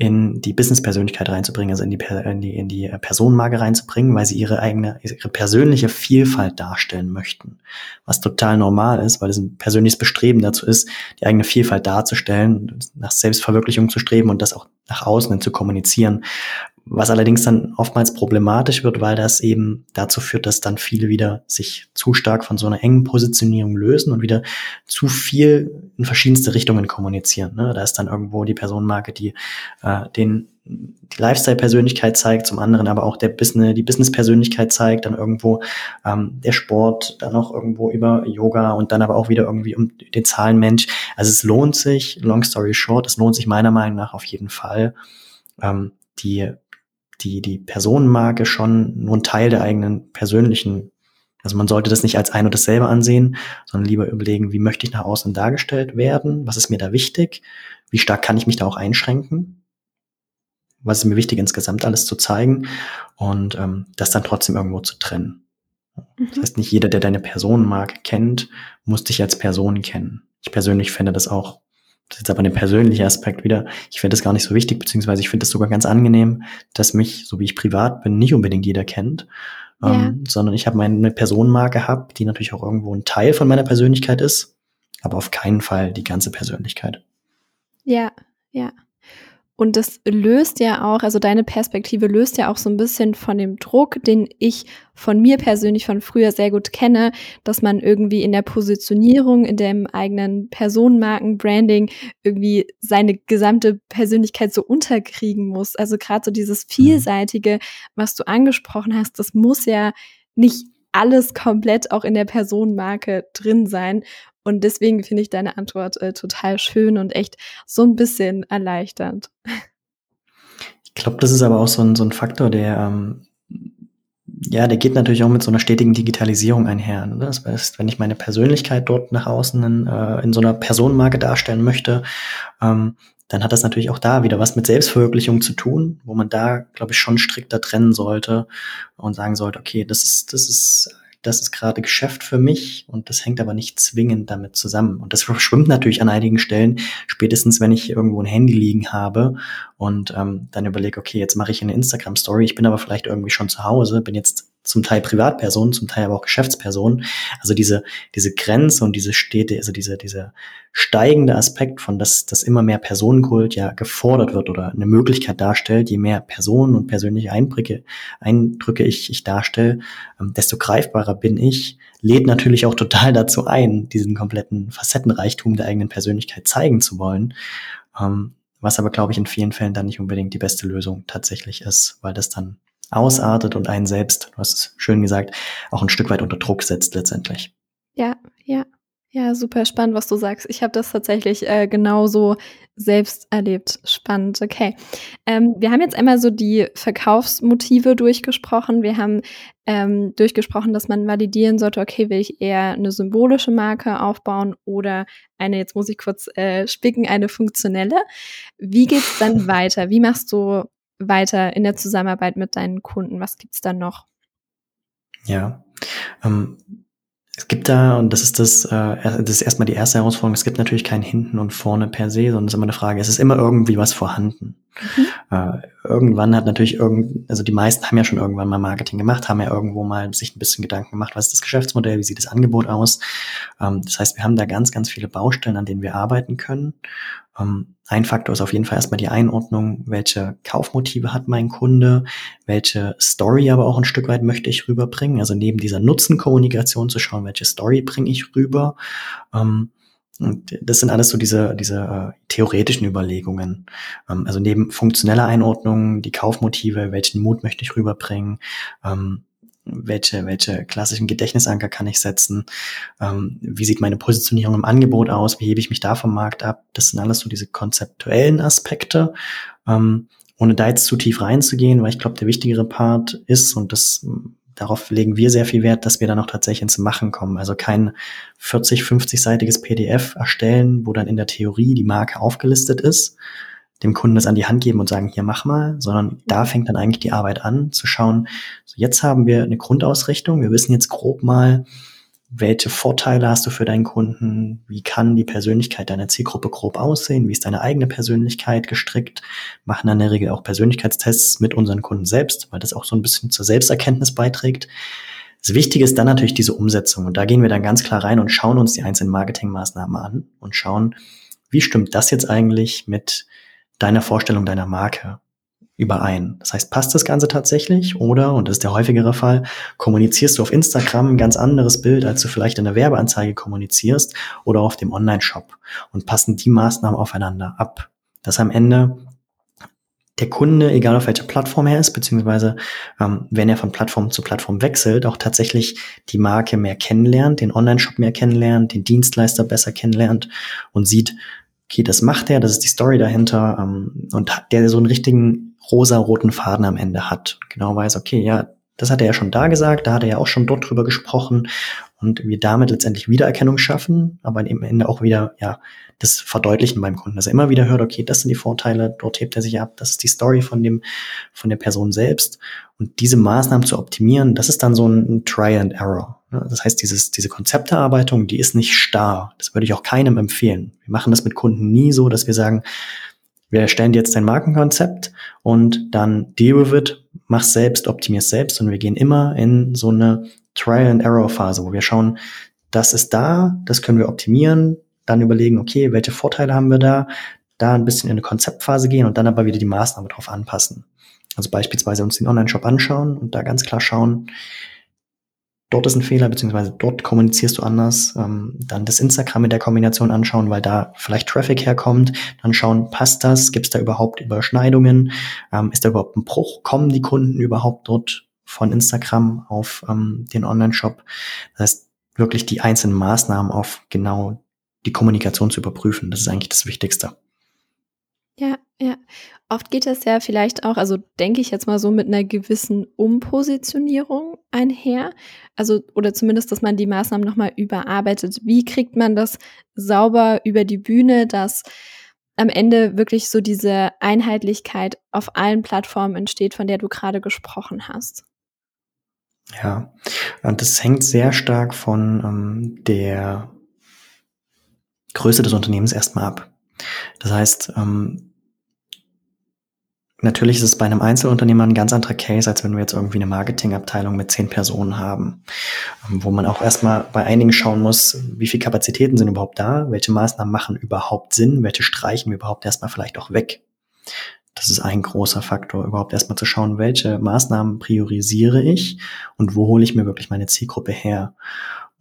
in die Business-Persönlichkeit reinzubringen, also in die, in die, in die Personenmarke reinzubringen, weil sie ihre eigene, ihre persönliche Vielfalt darstellen möchten. Was total normal ist, weil es ein persönliches Bestreben dazu ist, die eigene Vielfalt darzustellen, nach Selbstverwirklichung zu streben und das auch nach außen zu kommunizieren. Was allerdings dann oftmals problematisch wird, weil das eben dazu führt, dass dann viele wieder sich zu stark von so einer engen Positionierung lösen und wieder zu viel in verschiedenste Richtungen kommunizieren. Ne? Da ist dann irgendwo die Personenmarke, die äh, den die Lifestyle-Persönlichkeit zeigt, zum anderen aber auch der Business, die Business-Persönlichkeit zeigt, dann irgendwo ähm, der Sport, dann auch irgendwo über Yoga und dann aber auch wieder irgendwie um den Zahlenmensch. Also es lohnt sich, long story short, es lohnt sich meiner Meinung nach auf jeden Fall, ähm, die die, die Personenmarke schon nur ein Teil der eigenen persönlichen, also man sollte das nicht als ein und dasselbe ansehen, sondern lieber überlegen, wie möchte ich nach außen dargestellt werden, was ist mir da wichtig, wie stark kann ich mich da auch einschränken, was ist mir wichtig insgesamt alles zu zeigen und ähm, das dann trotzdem irgendwo zu trennen. Das mhm. heißt, nicht jeder, der deine Personenmarke kennt, muss dich als Person kennen. Ich persönlich finde das auch das ist jetzt aber ein persönlicher Aspekt wieder. Ich finde das gar nicht so wichtig, beziehungsweise ich finde es sogar ganz angenehm, dass mich, so wie ich privat bin, nicht unbedingt jeder kennt. Ja. Ähm, sondern ich habe meine Personenmarke gehabt, die natürlich auch irgendwo ein Teil von meiner Persönlichkeit ist, aber auf keinen Fall die ganze Persönlichkeit. Ja, ja. Und das löst ja auch, also deine Perspektive löst ja auch so ein bisschen von dem Druck, den ich von mir persönlich von früher sehr gut kenne, dass man irgendwie in der Positionierung, in dem eigenen Personenmarken-Branding irgendwie seine gesamte Persönlichkeit so unterkriegen muss. Also gerade so dieses mhm. Vielseitige, was du angesprochen hast, das muss ja nicht alles komplett auch in der Personenmarke drin sein. Und deswegen finde ich deine Antwort äh, total schön und echt so ein bisschen erleichternd. Ich glaube, das ist aber auch so ein, so ein Faktor, der ähm, ja, der geht natürlich auch mit so einer stetigen Digitalisierung einher. Ne? Das heißt, wenn ich meine Persönlichkeit dort nach außen in, äh, in so einer Personenmarke darstellen möchte, ähm, dann hat das natürlich auch da wieder was mit Selbstverwirklichung zu tun, wo man da, glaube ich, schon strikter trennen sollte und sagen sollte, okay, das ist, das ist das ist gerade Geschäft für mich und das hängt aber nicht zwingend damit zusammen. Und das verschwimmt natürlich an einigen Stellen, spätestens wenn ich irgendwo ein Handy liegen habe und ähm, dann überlege, okay, jetzt mache ich eine Instagram-Story, ich bin aber vielleicht irgendwie schon zu Hause, bin jetzt zum Teil Privatpersonen, zum Teil aber auch Geschäftspersonen. Also diese, diese Grenze und diese Städte, also diese, diese steigende Aspekt von, dass, dass immer mehr Personenkult ja gefordert wird oder eine Möglichkeit darstellt, je mehr Personen und persönliche Eindrücke, Eindrücke ich, ich darstelle, ähm, desto greifbarer bin ich, lädt natürlich auch total <laughs> dazu ein, diesen kompletten Facettenreichtum der eigenen Persönlichkeit zeigen zu wollen. Ähm, was aber, glaube ich, in vielen Fällen dann nicht unbedingt die beste Lösung tatsächlich ist, weil das dann ausartet und einen selbst, du hast es schön gesagt, auch ein Stück weit unter Druck setzt letztendlich. Ja, ja. Ja, super spannend, was du sagst. Ich habe das tatsächlich äh, genauso selbst erlebt. Spannend, okay. Ähm, wir haben jetzt einmal so die Verkaufsmotive durchgesprochen. Wir haben ähm, durchgesprochen, dass man validieren sollte, okay, will ich eher eine symbolische Marke aufbauen oder eine, jetzt muss ich kurz äh, spicken, eine funktionelle. Wie geht's dann <laughs> weiter? Wie machst du weiter in der Zusammenarbeit mit deinen Kunden? Was gibt's dann noch? Ja, ähm, es gibt da, und das ist das, äh, das ist erstmal die erste Herausforderung, es gibt natürlich kein Hinten und vorne per se, sondern es ist immer eine Frage, es ist immer irgendwie was vorhanden. Mhm. Äh, irgendwann hat natürlich irgend, also die meisten haben ja schon irgendwann mal Marketing gemacht, haben ja irgendwo mal sich ein bisschen Gedanken gemacht, was ist das Geschäftsmodell, wie sieht das Angebot aus. Ähm, das heißt, wir haben da ganz, ganz viele Baustellen, an denen wir arbeiten können. Ähm, ein Faktor ist auf jeden Fall erstmal die Einordnung, welche Kaufmotive hat mein Kunde, welche Story aber auch ein Stück weit möchte ich rüberbringen. Also neben dieser Nutzenkommunikation zu schauen, welche Story bringe ich rüber. Ähm, und das sind alles so diese, diese äh, theoretischen Überlegungen. Ähm, also neben funktioneller Einordnung, die Kaufmotive, welchen Mut möchte ich rüberbringen, ähm, welche, welche klassischen Gedächtnisanker kann ich setzen, ähm, wie sieht meine Positionierung im Angebot aus, wie hebe ich mich da vom Markt ab. Das sind alles so diese konzeptuellen Aspekte. Ähm, ohne da jetzt zu tief reinzugehen, weil ich glaube, der wichtigere Part ist, und das darauf legen wir sehr viel Wert, dass wir dann auch tatsächlich ins Machen kommen. Also kein 40, 50-seitiges PDF erstellen, wo dann in der Theorie die Marke aufgelistet ist, dem Kunden das an die Hand geben und sagen, hier mach mal, sondern da fängt dann eigentlich die Arbeit an, zu schauen, so jetzt haben wir eine Grundausrichtung, wir wissen jetzt grob mal, welche Vorteile hast du für deinen Kunden, wie kann die Persönlichkeit deiner Zielgruppe grob aussehen, wie ist deine eigene Persönlichkeit gestrickt, machen dann in der Regel auch Persönlichkeitstests mit unseren Kunden selbst, weil das auch so ein bisschen zur Selbsterkenntnis beiträgt. Das Wichtige ist dann natürlich diese Umsetzung und da gehen wir dann ganz klar rein und schauen uns die einzelnen Marketingmaßnahmen an und schauen, wie stimmt das jetzt eigentlich mit deiner Vorstellung deiner Marke überein. Das heißt, passt das Ganze tatsächlich oder, und das ist der häufigere Fall, kommunizierst du auf Instagram ein ganz anderes Bild, als du vielleicht in der Werbeanzeige kommunizierst oder auf dem Online-Shop und passen die Maßnahmen aufeinander ab. Dass am Ende der Kunde, egal auf welcher Plattform er ist, beziehungsweise ähm, wenn er von Plattform zu Plattform wechselt, auch tatsächlich die Marke mehr kennenlernt, den Online-Shop mehr kennenlernt, den Dienstleister besser kennenlernt und sieht, okay, das macht er, das ist die Story dahinter ähm, und der so einen richtigen rosa-roten Faden am Ende hat. Genau weiß, okay, ja, das hat er ja schon da gesagt, da hat er ja auch schon dort drüber gesprochen und wir damit letztendlich Wiedererkennung schaffen, aber am Ende auch wieder, ja, das Verdeutlichen beim Kunden, dass er immer wieder hört, okay, das sind die Vorteile, dort hebt er sich ab, das ist die Story von dem, von der Person selbst. Und diese Maßnahmen zu optimieren, das ist dann so ein Try and Error. Das heißt, dieses, diese Konzepterarbeitung, die ist nicht starr. Das würde ich auch keinem empfehlen. Wir machen das mit Kunden nie so, dass wir sagen, wir erstellen jetzt dein Markenkonzept und dann deal with it, mach selbst, optimier's selbst und wir gehen immer in so eine Trial and Error Phase, wo wir schauen, das ist da, das können wir optimieren, dann überlegen, okay, welche Vorteile haben wir da, da ein bisschen in eine Konzeptphase gehen und dann aber wieder die Maßnahme drauf anpassen. Also beispielsweise uns den Online-Shop anschauen und da ganz klar schauen, dort ist ein Fehler, beziehungsweise dort kommunizierst du anders. Ähm, dann das Instagram in der Kombination anschauen, weil da vielleicht Traffic herkommt. Dann schauen, passt das? Gibt es da überhaupt Überschneidungen? Ähm, ist da überhaupt ein Bruch? Kommen die Kunden überhaupt dort von Instagram auf ähm, den Online-Shop? Das heißt, wirklich die einzelnen Maßnahmen auf genau die Kommunikation zu überprüfen. Das ist eigentlich das Wichtigste. Ja, Ja, oft geht das ja vielleicht auch, also denke ich jetzt mal so mit einer gewissen Umpositionierung einher. Also, oder zumindest, dass man die Maßnahmen nochmal überarbeitet. Wie kriegt man das sauber über die Bühne, dass am Ende wirklich so diese Einheitlichkeit auf allen Plattformen entsteht, von der du gerade gesprochen hast? Ja, und das hängt sehr stark von ähm, der Größe des Unternehmens erstmal ab. Das heißt, ähm, Natürlich ist es bei einem Einzelunternehmer ein ganz anderer Case, als wenn wir jetzt irgendwie eine Marketingabteilung mit zehn Personen haben, ähm, wo man auch erstmal bei einigen schauen muss, wie viele Kapazitäten sind überhaupt da, welche Maßnahmen machen überhaupt Sinn, welche streichen wir überhaupt erstmal vielleicht auch weg. Das ist ein großer Faktor, überhaupt erstmal zu schauen, welche Maßnahmen priorisiere ich und wo hole ich mir wirklich meine Zielgruppe her.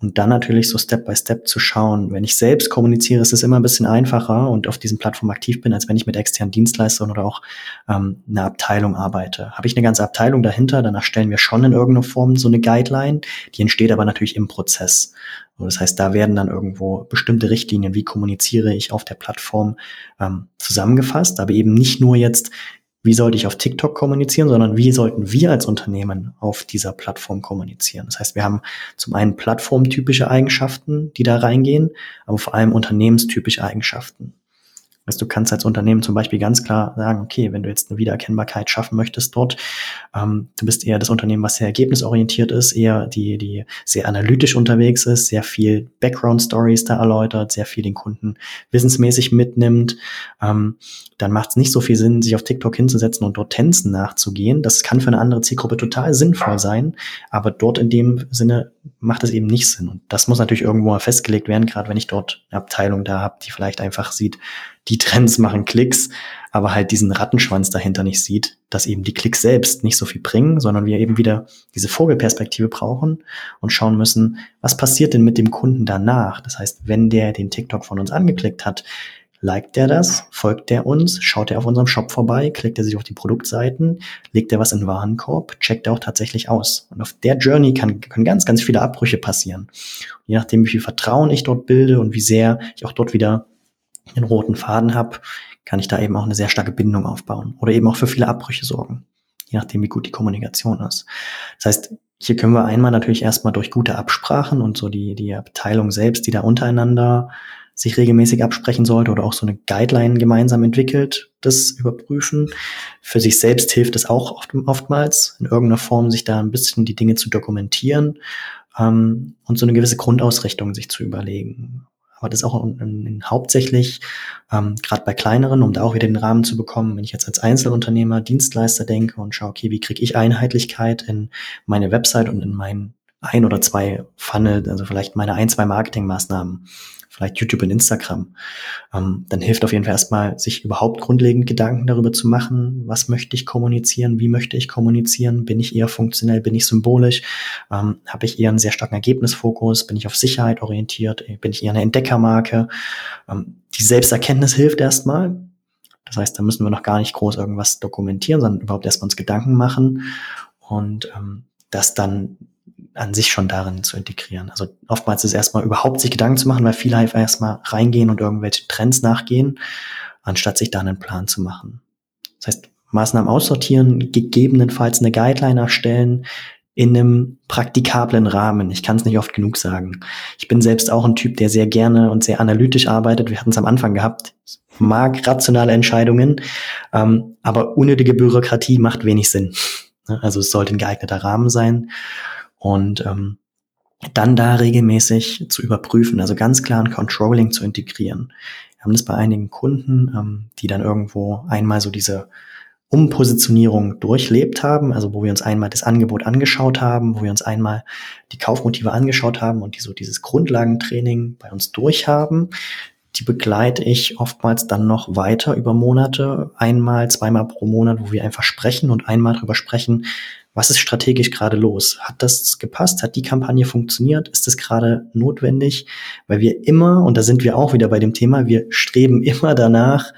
Und dann natürlich so Step by Step zu schauen. Wenn ich selbst kommuniziere, ist es immer ein bisschen einfacher und auf diesen Plattformen aktiv bin, als wenn ich mit externen Dienstleistern oder auch ähm, einer Abteilung arbeite. Habe ich eine ganze Abteilung dahinter, dann erstellen wir schon in irgendeiner Form so eine Guideline. Die entsteht aber natürlich im Prozess. Das heißt, da werden dann irgendwo bestimmte Richtlinien, wie kommuniziere ich auf der Plattform, ähm, zusammengefasst, aber eben nicht nur jetzt, wie sollte ich auf TikTok kommunizieren, sondern wie sollten wir als Unternehmen auf dieser Plattform kommunizieren. Das heißt, wir haben zum einen plattformtypische Eigenschaften, die da reingehen, aber vor allem unternehmenstypische Eigenschaften. Du kannst als Unternehmen zum Beispiel ganz klar sagen, okay, wenn du jetzt eine Wiedererkennbarkeit schaffen möchtest dort, ähm, du bist eher das Unternehmen, was sehr ergebnisorientiert ist, eher die, die sehr analytisch unterwegs ist, sehr viel Background Stories da erläutert, sehr viel den Kunden wissensmäßig mitnimmt, ähm, dann macht es nicht so viel Sinn, sich auf TikTok hinzusetzen und dort Tänzen nachzugehen. Das kann für eine andere Zielgruppe total sinnvoll sein, aber dort in dem Sinne macht es eben nicht Sinn. Und das muss natürlich irgendwo mal festgelegt werden, gerade wenn ich dort eine Abteilung da habe, die vielleicht einfach sieht, die Trends machen Klicks, aber halt diesen Rattenschwanz dahinter nicht sieht, dass eben die Klicks selbst nicht so viel bringen, sondern wir eben wieder diese Vogelperspektive brauchen und schauen müssen, was passiert denn mit dem Kunden danach? Das heißt, wenn der den TikTok von uns angeklickt hat, Liked er das? Folgt er uns? Schaut er auf unserem Shop vorbei? Klickt er sich auf die Produktseiten? Legt er was in den Warenkorb? Checkt er auch tatsächlich aus? Und auf der Journey kann, können ganz, ganz viele Abbrüche passieren. Und je nachdem, wie viel Vertrauen ich dort bilde und wie sehr ich auch dort wieder einen roten Faden habe, kann ich da eben auch eine sehr starke Bindung aufbauen oder eben auch für viele Abbrüche sorgen, je nachdem, wie gut die Kommunikation ist. Das heißt, hier können wir einmal natürlich erstmal durch gute Absprachen und so die, die Abteilung selbst, die da untereinander sich regelmäßig absprechen sollte oder auch so eine Guideline gemeinsam entwickelt, das überprüfen. Für sich selbst hilft es auch oft, oftmals, in irgendeiner Form sich da ein bisschen die Dinge zu dokumentieren ähm, und so eine gewisse Grundausrichtung sich zu überlegen. Aber das auch in, in, hauptsächlich, ähm, gerade bei kleineren, um da auch wieder den Rahmen zu bekommen, wenn ich jetzt als Einzelunternehmer, Dienstleister denke und schaue, okay, wie kriege ich Einheitlichkeit in meine Website und in meinen ein oder zwei Funnel, also vielleicht meine ein, zwei Marketingmaßnahmen vielleicht YouTube und Instagram, ähm, dann hilft auf jeden Fall erstmal, sich überhaupt grundlegend Gedanken darüber zu machen, was möchte ich kommunizieren, wie möchte ich kommunizieren, bin ich eher funktionell, bin ich symbolisch, ähm, habe ich eher einen sehr starken Ergebnisfokus, bin ich auf Sicherheit orientiert, bin ich eher eine Entdeckermarke. Ähm, die Selbsterkenntnis hilft erstmal. Das heißt, da müssen wir noch gar nicht groß irgendwas dokumentieren, sondern überhaupt erstmal uns Gedanken machen und ähm, das dann an sich schon darin zu integrieren. Also oftmals ist erstmal überhaupt sich Gedanken zu machen, weil viele einfach erstmal reingehen und irgendwelche Trends nachgehen, anstatt sich da einen Plan zu machen. Das heißt, Maßnahmen aussortieren, gegebenenfalls eine Guideline erstellen, in einem praktikablen Rahmen. Ich kann es nicht oft genug sagen. Ich bin selbst auch ein Typ, der sehr gerne und sehr analytisch arbeitet. Wir hatten es am Anfang gehabt. Ich mag rationale Entscheidungen, ähm, aber unnötige Bürokratie macht wenig Sinn. Also es sollte ein geeigneter Rahmen sein und ähm, dann da regelmäßig zu überprüfen, also ganz klar ein Controlling zu integrieren. Wir haben das bei einigen Kunden, ähm, die dann irgendwo einmal so diese Umpositionierung durchlebt haben, also wo wir uns einmal das Angebot angeschaut haben, wo wir uns einmal die Kaufmotive angeschaut haben und die so dieses Grundlagentraining bei uns durchhaben. Die begleite ich oftmals dann noch weiter über Monate, einmal, zweimal pro Monat, wo wir einfach sprechen und einmal darüber sprechen, was ist strategisch gerade los? Hat das gepasst? Hat die Kampagne funktioniert? Ist das gerade notwendig? Weil wir immer, und da sind wir auch wieder bei dem Thema, wir streben immer danach,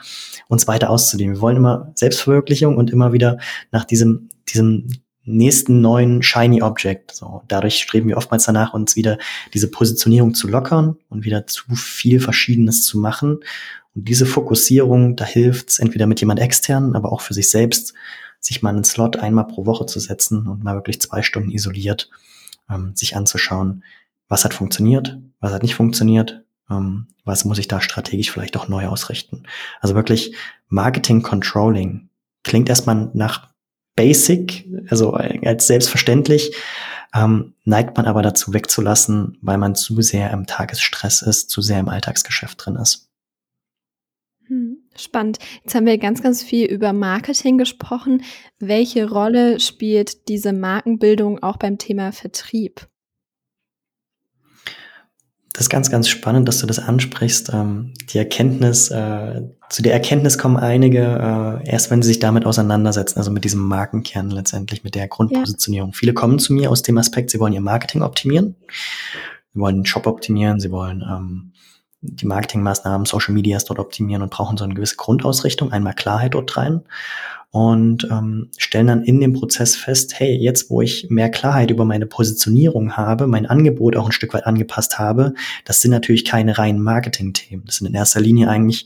uns weiter auszudehnen. Wir wollen immer Selbstverwirklichung und immer wieder nach diesem, diesem nächsten neuen shiny Object. So, dadurch streben wir oftmals danach, uns wieder diese Positionierung zu lockern und wieder zu viel Verschiedenes zu machen Und diese Fokussierung, da hilft es entweder mit jemand externen, aber auch für sich selbst, sich mal einen Slot einmal pro Woche zu setzen und mal wirklich zwei Stunden isoliert ähm, sich anzuschauen, was hat funktioniert, was hat nicht funktioniert, ähm, was muss ich da strategisch vielleicht auch neu ausrichten. Also wirklich Marketing Controlling klingt erstmal nach Basic, also als selbstverständlich, ähm, neigt man aber dazu wegzulassen, weil man zu sehr im Tagesstress ist, zu sehr im Alltagsgeschäft drin ist. Spannend. Jetzt haben wir ganz, ganz viel über Marketing gesprochen. Welche Rolle spielt diese Markenbildung auch beim Thema Vertrieb? Das ist ganz, ganz spannend, dass du das ansprichst. Ähm, die Erkenntnis, äh, zu der Erkenntnis kommen einige äh, erst, wenn sie sich damit auseinandersetzen, also mit diesem Markenkern letztendlich, mit der Grundpositionierung. Ja. Viele kommen zu mir aus dem Aspekt, sie wollen ihr Marketing optimieren, sie wollen den Shop optimieren, sie wollen ähm, die Marketingmaßnahmen, Social Medias dort optimieren und brauchen so eine gewisse Grundausrichtung, einmal Klarheit dort rein und ähm, stellen dann in dem Prozess fest, hey, jetzt wo ich mehr Klarheit über meine Positionierung habe, mein Angebot auch ein Stück weit angepasst habe, das sind natürlich keine reinen Marketing-Themen. Das sind in erster Linie eigentlich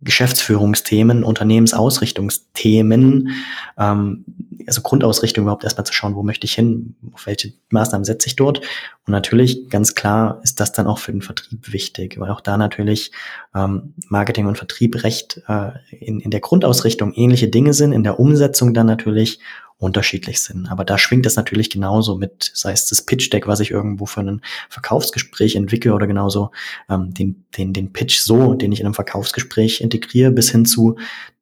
Geschäftsführungsthemen, Unternehmensausrichtungsthemen, ähm, also Grundausrichtung überhaupt erstmal zu schauen, wo möchte ich hin, auf welche Maßnahmen setze ich dort. Und natürlich, ganz klar, ist das dann auch für den Vertrieb wichtig, weil auch da natürlich ähm, Marketing und Vertrieb recht äh, in, in der Grundausrichtung ähnliche Dinge sind, in der Umsetzung dann natürlich unterschiedlich sind. Aber da schwingt es natürlich genauso mit, sei es das Pitch-Deck, was ich irgendwo für ein Verkaufsgespräch entwickle oder genauso ähm, den, den, den Pitch so, den ich in einem Verkaufsgespräch integriere, bis hin zu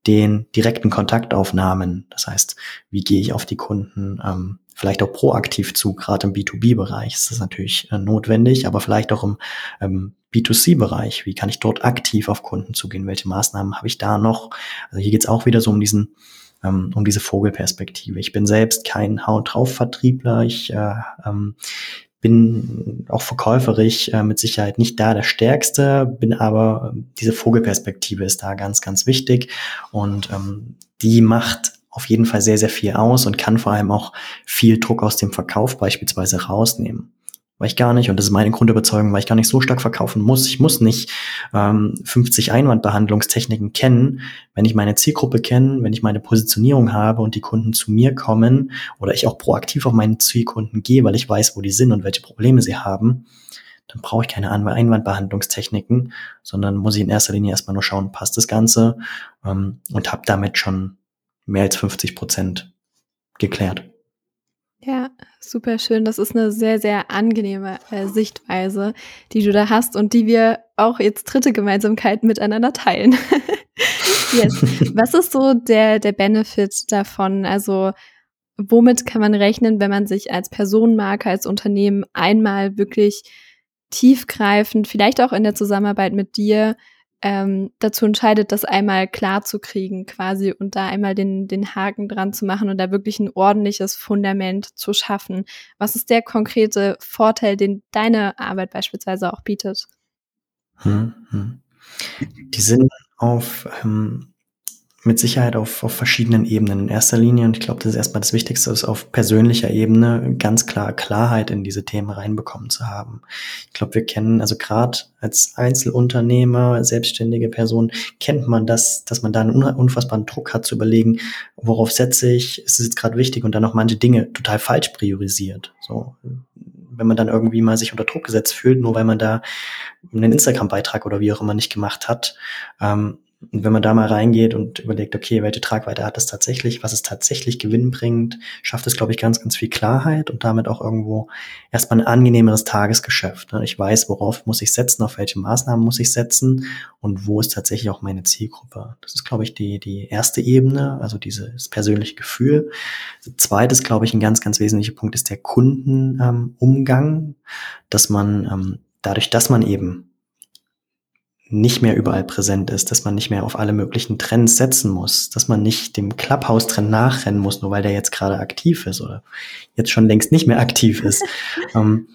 den direkten Kontaktaufnahmen. Das heißt, wie gehe ich auf die Kunden ähm, vielleicht auch proaktiv zu, gerade im B2B-Bereich ist das natürlich äh, notwendig, aber vielleicht auch im ähm, B2C-Bereich. Wie kann ich dort aktiv auf Kunden zugehen? Welche Maßnahmen habe ich da noch? Also hier geht es auch wieder so um diesen ähm, um diese Vogelperspektive. Ich bin selbst kein Haut drauf Vertriebler. Ich äh, ähm, bin auch verkäuferisch äh, mit Sicherheit nicht da der Stärkste, bin aber äh, diese Vogelperspektive ist da ganz, ganz wichtig und ähm, die macht auf jeden Fall sehr, sehr viel aus und kann vor allem auch viel Druck aus dem Verkauf beispielsweise rausnehmen weil ich gar nicht, und das ist meine Grundüberzeugung, weil ich gar nicht so stark verkaufen muss. Ich muss nicht ähm, 50 Einwandbehandlungstechniken kennen. Wenn ich meine Zielgruppe kenne, wenn ich meine Positionierung habe und die Kunden zu mir kommen oder ich auch proaktiv auf meine Zielkunden gehe, weil ich weiß, wo die sind und welche Probleme sie haben, dann brauche ich keine Einwandbehandlungstechniken, sondern muss ich in erster Linie erstmal nur schauen, passt das Ganze ähm, und habe damit schon mehr als 50 Prozent geklärt. Ja, super schön. Das ist eine sehr, sehr angenehme äh, Sichtweise, die du da hast und die wir auch jetzt dritte Gemeinsamkeit miteinander teilen. <laughs> yes. <laughs> Was ist so der, der Benefit davon? Also, womit kann man rechnen, wenn man sich als Personenmarke, als Unternehmen einmal wirklich tiefgreifend, vielleicht auch in der Zusammenarbeit mit dir, ähm, dazu entscheidet, das einmal klar zu kriegen quasi und da einmal den, den Haken dran zu machen und da wirklich ein ordentliches Fundament zu schaffen. Was ist der konkrete Vorteil, den deine Arbeit beispielsweise auch bietet? Hm, hm. Die sind auf ähm, mit Sicherheit auf, auf verschiedenen Ebenen. In erster Linie, und ich glaube, das ist erstmal das Wichtigste, ist auf persönlicher Ebene ganz klar Klarheit in diese Themen reinbekommen zu haben. Ich glaube, wir kennen, also gerade als Einzelunternehmer, selbstständige Person, kennt man das, dass man da einen unfassbaren Druck hat zu überlegen, worauf setze ich, ist es jetzt gerade wichtig und dann auch manche Dinge total falsch priorisiert. So, wenn man dann irgendwie mal sich unter Druck gesetzt fühlt, nur weil man da einen Instagram-Beitrag oder wie auch immer nicht gemacht hat, ähm, und wenn man da mal reingeht und überlegt, okay, welche Tragweite hat es tatsächlich, was es tatsächlich Gewinn bringt, schafft es, glaube ich, ganz, ganz viel Klarheit und damit auch irgendwo erstmal ein angenehmeres Tagesgeschäft. Ne? Ich weiß, worauf muss ich setzen, auf welche Maßnahmen muss ich setzen und wo ist tatsächlich auch meine Zielgruppe. Das ist, glaube ich, die, die erste Ebene, also dieses persönliche Gefühl. Zweites, glaube ich, ein ganz, ganz wesentlicher Punkt ist der Kundenumgang, ähm, dass man ähm, dadurch, dass man eben nicht mehr überall präsent ist, dass man nicht mehr auf alle möglichen Trends setzen muss, dass man nicht dem Clubhouse-Trend nachrennen muss, nur weil der jetzt gerade aktiv ist oder jetzt schon längst nicht mehr aktiv ist. <laughs> ähm,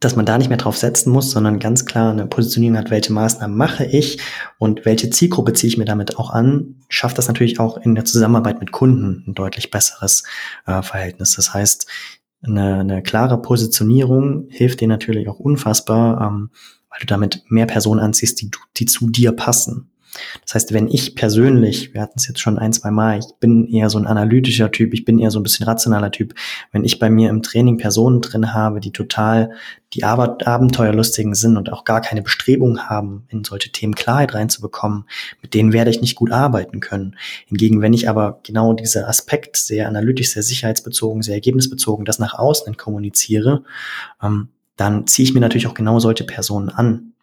dass man da nicht mehr drauf setzen muss, sondern ganz klar eine Positionierung hat, welche Maßnahmen mache ich und welche Zielgruppe ziehe ich mir damit auch an, schafft das natürlich auch in der Zusammenarbeit mit Kunden ein deutlich besseres äh, Verhältnis. Das heißt, eine, eine klare Positionierung hilft dir natürlich auch unfassbar, ähm, weil du damit mehr Personen anziehst, die, die zu dir passen. Das heißt, wenn ich persönlich, wir hatten es jetzt schon ein, zwei Mal, ich bin eher so ein analytischer Typ, ich bin eher so ein bisschen rationaler Typ. Wenn ich bei mir im Training Personen drin habe, die total die Abenteuerlustigen sind und auch gar keine Bestrebung haben, in solche Themen Klarheit reinzubekommen, mit denen werde ich nicht gut arbeiten können. Hingegen, wenn ich aber genau dieser Aspekt sehr analytisch, sehr sicherheitsbezogen, sehr ergebnisbezogen, das nach außen kommuniziere, ähm, dann ziehe ich mir natürlich auch genau solche Personen an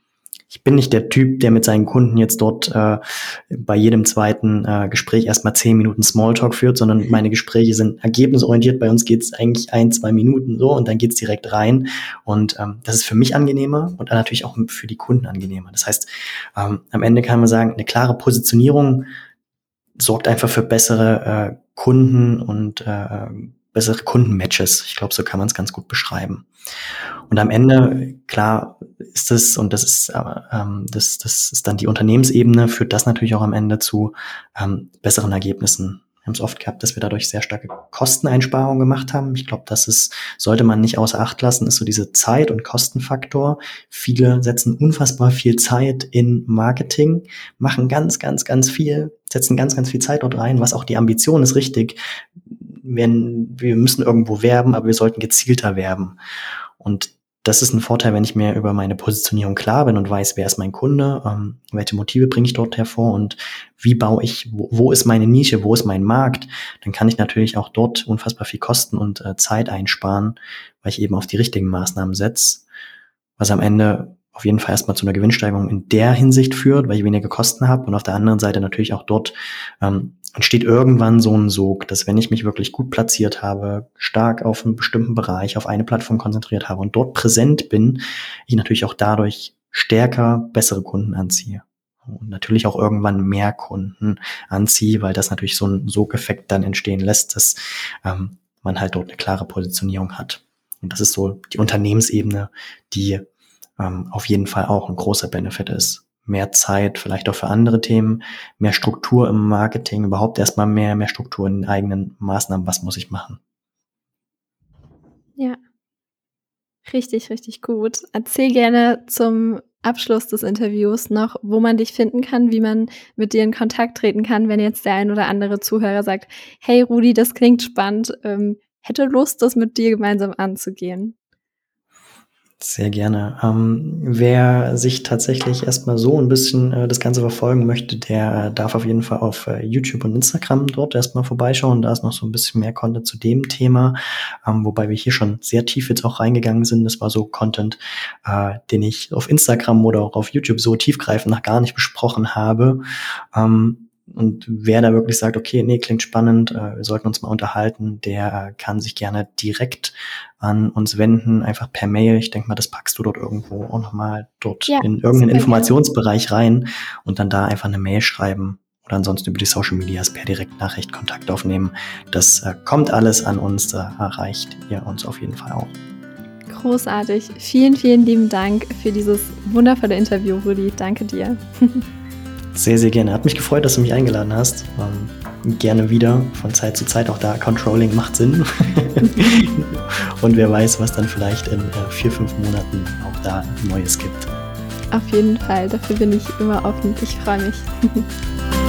ich bin nicht der Typ, der mit seinen Kunden jetzt dort äh, bei jedem zweiten äh, Gespräch erstmal zehn Minuten Smalltalk führt, sondern meine Gespräche sind ergebnisorientiert. Bei uns geht es eigentlich ein, zwei Minuten so und dann geht's direkt rein. Und ähm, das ist für mich angenehmer und natürlich auch für die Kunden angenehmer. Das heißt, ähm, am Ende kann man sagen, eine klare Positionierung sorgt einfach für bessere äh, Kunden und äh, bessere Kundenmatches. Ich glaube, so kann man es ganz gut beschreiben. Und am Ende, klar, ist es, und das ist, ähm, das, das ist dann die Unternehmensebene, führt das natürlich auch am Ende zu ähm, besseren Ergebnissen. Wir haben es oft gehabt, dass wir dadurch sehr starke Kosteneinsparungen gemacht haben. Ich glaube, das ist, sollte man nicht außer Acht lassen, ist so diese Zeit- und Kostenfaktor. Viele setzen unfassbar viel Zeit in Marketing, machen ganz, ganz, ganz viel, setzen ganz, ganz viel Zeit dort rein, was auch die Ambition ist richtig wenn wir müssen irgendwo werben, aber wir sollten gezielter werben. Und das ist ein Vorteil, wenn ich mir über meine Positionierung klar bin und weiß, wer ist mein Kunde, ähm, welche Motive bringe ich dort hervor und wie baue ich, wo, wo, ist meine Nische, wo ist mein Markt, dann kann ich natürlich auch dort unfassbar viel Kosten und äh, Zeit einsparen, weil ich eben auf die richtigen Maßnahmen setze, was am Ende auf jeden Fall erstmal zu einer Gewinnsteigerung in der Hinsicht führt, weil ich weniger Kosten habe und auf der anderen Seite natürlich auch dort ähm, entsteht irgendwann so ein Sog, dass wenn ich mich wirklich gut platziert habe, stark auf einen bestimmten Bereich, auf eine Plattform konzentriert habe und dort präsent bin, ich natürlich auch dadurch stärker bessere Kunden anziehe. Und natürlich auch irgendwann mehr Kunden anziehe, weil das natürlich so ein Sogeffekt dann entstehen lässt, dass ähm, man halt dort eine klare Positionierung hat. Und das ist so die Unternehmensebene, die ähm, auf jeden Fall auch ein großer Benefit ist mehr Zeit, vielleicht auch für andere Themen, mehr Struktur im Marketing, überhaupt erstmal mehr, mehr Struktur in den eigenen Maßnahmen, was muss ich machen. Ja, richtig, richtig gut. Erzähl gerne zum Abschluss des Interviews noch, wo man dich finden kann, wie man mit dir in Kontakt treten kann, wenn jetzt der ein oder andere Zuhörer sagt, hey Rudi, das klingt spannend, ähm, hätte Lust, das mit dir gemeinsam anzugehen. Sehr gerne. Ähm, wer sich tatsächlich erstmal so ein bisschen äh, das Ganze verfolgen möchte, der äh, darf auf jeden Fall auf äh, YouTube und Instagram dort erstmal vorbeischauen. Da ist noch so ein bisschen mehr Content zu dem Thema, ähm, wobei wir hier schon sehr tief jetzt auch reingegangen sind. Das war so Content, äh, den ich auf Instagram oder auch auf YouTube so tiefgreifend noch gar nicht besprochen habe. Ähm, und wer da wirklich sagt, okay, nee, klingt spannend, äh, wir sollten uns mal unterhalten, der kann sich gerne direkt an uns wenden, einfach per Mail. Ich denke mal, das packst du dort irgendwo auch nochmal dort ja, in irgendeinen Informationsbereich rein und dann da einfach eine Mail schreiben oder ansonsten über die Social Medias per Direktnachricht Kontakt aufnehmen. Das äh, kommt alles an uns, da erreicht ihr uns auf jeden Fall auch. Großartig. Vielen, vielen lieben Dank für dieses wundervolle Interview, Rudi. Danke dir. <laughs> Sehr, sehr gerne. Hat mich gefreut, dass du mich eingeladen hast. Ähm, gerne wieder, von Zeit zu Zeit. Auch da, Controlling macht Sinn. <laughs> Und wer weiß, was dann vielleicht in äh, vier, fünf Monaten auch da Neues gibt. Auf jeden Fall. Dafür bin ich immer offen. Ich freue mich. <laughs>